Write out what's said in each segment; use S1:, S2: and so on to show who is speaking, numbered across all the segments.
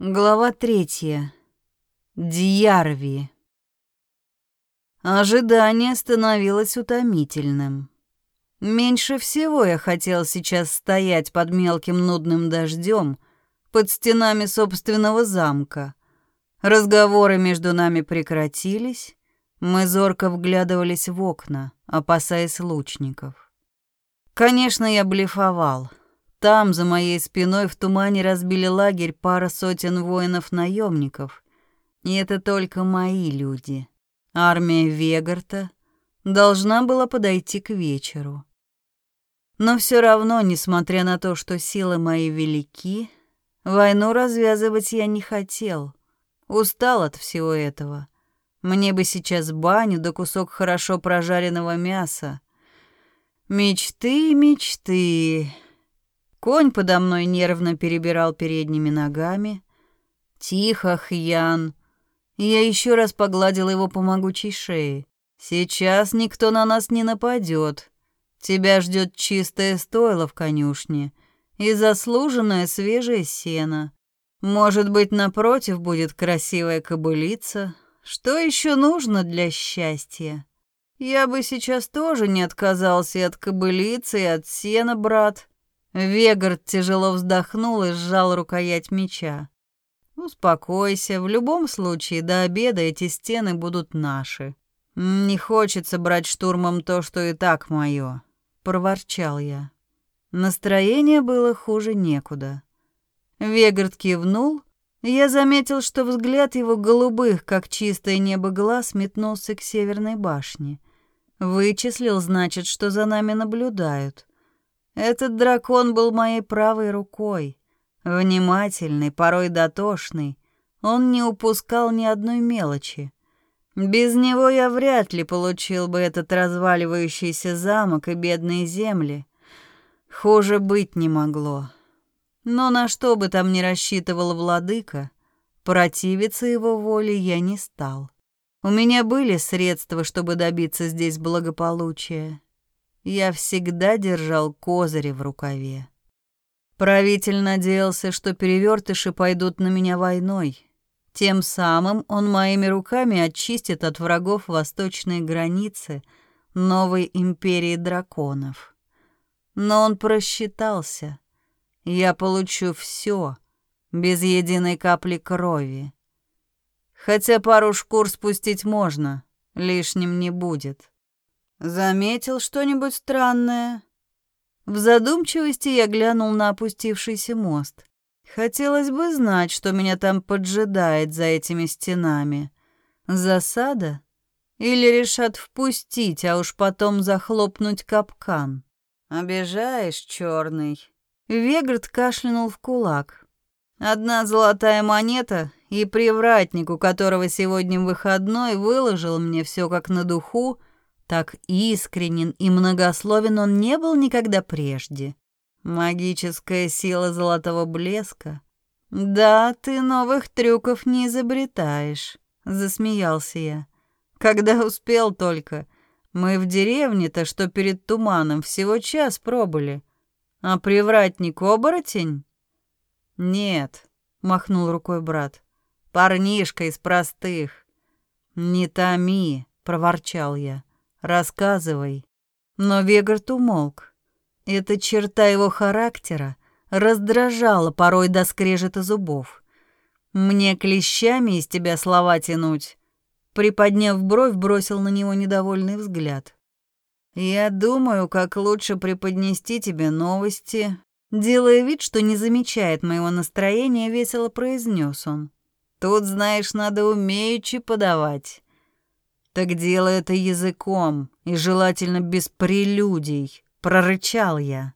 S1: Глава третья. Дьярви. Ожидание становилось утомительным. Меньше всего я хотел сейчас стоять под мелким нудным дождем под стенами собственного замка. Разговоры между нами прекратились, мы зорко вглядывались в окна, опасаясь лучников. Конечно, я блефовал — там, за моей спиной, в тумане разбили лагерь пара сотен воинов-наемников. И это только мои люди. Армия Вегарта должна была подойти к вечеру. Но все равно, несмотря на то, что силы мои велики, войну развязывать я не хотел. Устал от всего этого. Мне бы сейчас баню да кусок хорошо прожаренного мяса. Мечты, мечты. Конь подо мной нервно перебирал передними ногами. «Тихо, Хьян!» Я еще раз погладил его по могучей шее. «Сейчас никто на нас не нападет. Тебя ждет чистое стойло в конюшне и заслуженное свежее сено. Может быть, напротив будет красивая кобылица. Что еще нужно для счастья? Я бы сейчас тоже не отказался от кобылицы и от сена, брат. Вегард тяжело вздохнул и сжал рукоять меча. «Успокойся, в любом случае до обеда эти стены будут наши. Не хочется брать штурмом то, что и так мое», — проворчал я. Настроение было хуже некуда. Вегард кивнул, я заметил, что взгляд его голубых, как чистое небо глаз, метнулся к северной башне. Вычислил, значит, что за нами наблюдают. Этот дракон был моей правой рукой. Внимательный, порой дотошный. Он не упускал ни одной мелочи. Без него я вряд ли получил бы этот разваливающийся замок и бедные земли. Хуже быть не могло. Но на что бы там ни рассчитывал владыка, противиться его воле я не стал. У меня были средства, чтобы добиться здесь благополучия я всегда держал козыри в рукаве. Правитель надеялся, что перевертыши пойдут на меня войной. Тем самым он моими руками очистит от врагов восточные границы новой империи драконов. Но он просчитался. Я получу все без единой капли крови. Хотя пару шкур спустить можно, лишним не будет. Заметил что-нибудь странное? В задумчивости я глянул на опустившийся мост. Хотелось бы знать, что меня там поджидает за этими стенами. Засада? Или решат впустить, а уж потом захлопнуть капкан? Обижаешь, черный. Вегард кашлянул в кулак. Одна золотая монета, и привратник, у которого сегодня выходной, выложил мне все как на духу, так искренен и многословен он не был никогда прежде. Магическая сила золотого блеска. Да, ты новых трюков не изобретаешь, засмеялся я. Когда успел только. Мы в деревне-то, что перед туманом, всего час пробыли. А привратник оборотень? Нет, махнул рукой брат. Парнишка из простых. Не томи, проворчал я. Рассказывай. Но Вегард умолк. Эта черта его характера раздражала порой до скрежета зубов. Мне клещами из тебя слова тянуть. Приподняв бровь, бросил на него недовольный взгляд. Я думаю, как лучше преподнести тебе новости. Делая вид, что не замечает моего настроения, весело произнес он. Тут, знаешь, надо умеючи подавать. «Так делай это языком, и желательно без прелюдий», — прорычал я.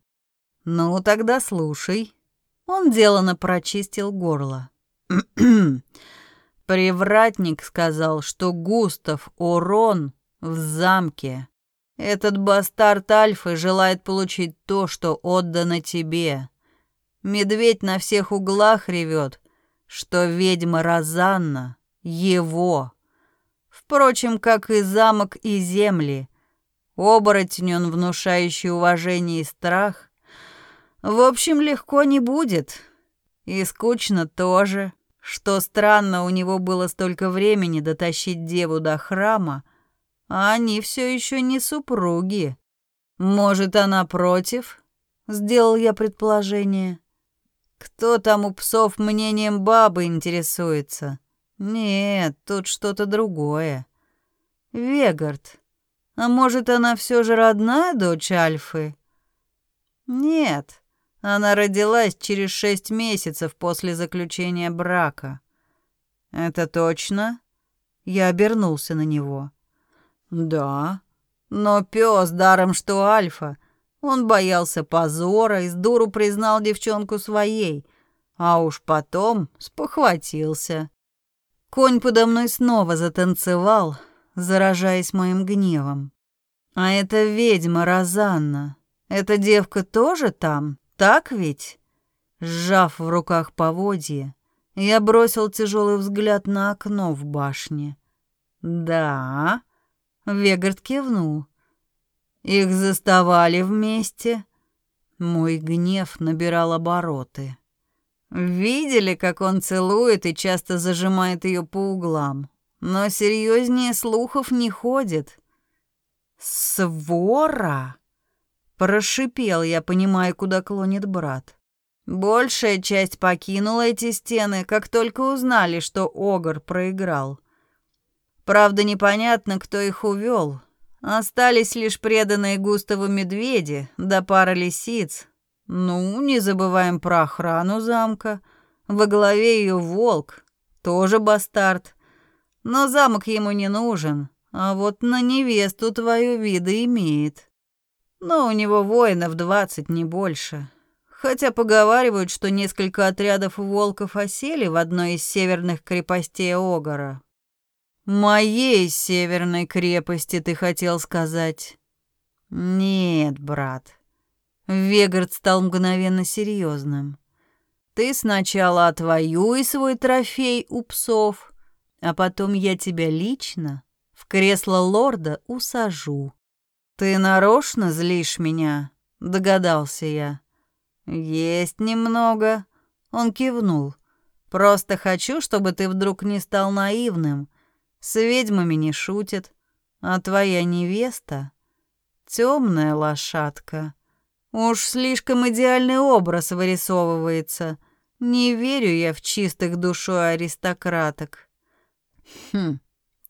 S1: «Ну, тогда слушай». Он делано прочистил горло. Привратник сказал, что Густав Урон в замке. Этот бастард Альфы желает получить то, что отдано тебе. Медведь на всех углах ревет, что ведьма Розанна — его. Впрочем, как и замок и земли. Оборотень он, внушающий уважение и страх. В общем, легко не будет. И скучно тоже. Что странно, у него было столько времени дотащить деву до храма, а они все еще не супруги. Может, она против? Сделал я предположение. Кто там у псов мнением бабы интересуется? Нет, тут что-то другое. Вегард. А может, она все же родная дочь Альфы? Нет, она родилась через шесть месяцев после заключения брака. Это точно? Я обернулся на него. Да, но пес даром что Альфа. Он боялся позора и с дуру признал девчонку своей, а уж потом спохватился. Конь подо мной снова затанцевал, заражаясь моим гневом. А эта ведьма Розанна, эта девка тоже там? Так ведь? Сжав в руках поводье, я бросил тяжелый взгляд на окно в башне. Да, Вегард кивнул. Их заставали вместе. Мой гнев набирал обороты. Видели, как он целует и часто зажимает ее по углам. Но серьезнее слухов не ходит. Свора! Прошипел я, понимая, куда клонит брат. Большая часть покинула эти стены, как только узнали, что Огр проиграл. Правда, непонятно, кто их увел. Остались лишь преданные Густаву медведи да пара лисиц. Ну, не забываем про охрану замка. Во главе ее волк, тоже бастард. Но замок ему не нужен, а вот на невесту твою вида имеет. Но у него воинов двадцать, не больше. Хотя поговаривают, что несколько отрядов волков осели в одной из северных крепостей Огора. «Моей северной крепости, ты хотел сказать?» «Нет, брат». Вегард стал мгновенно серьезным. «Ты сначала отвоюй свой трофей у псов, а потом я тебя лично в кресло лорда усажу. «Ты нарочно злишь меня?» — догадался я. «Есть немного». Он кивнул. «Просто хочу, чтобы ты вдруг не стал наивным. С ведьмами не шутит. А твоя невеста — темная лошадка. Уж слишком идеальный образ вырисовывается. Не верю я в чистых душой аристократок». Хм,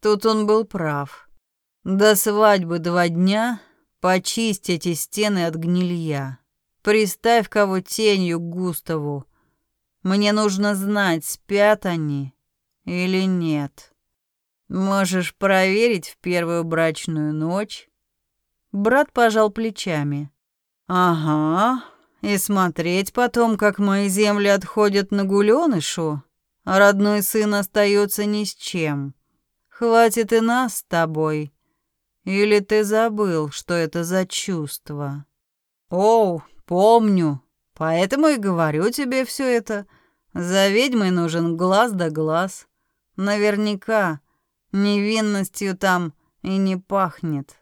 S1: тут он был прав. До свадьбы два дня почисть эти стены от гнилья. Приставь кого тенью к Густаву. Мне нужно знать, спят они или нет. Можешь проверить в первую брачную ночь. Брат пожал плечами. Ага, и смотреть потом, как мои земли отходят на гулёнышу, а родной сын остается ни с чем. Хватит и нас с тобой. Или ты забыл, что это за чувство? Оу, помню. Поэтому и говорю тебе все это. За ведьмой нужен глаз да глаз. Наверняка невинностью там и не пахнет.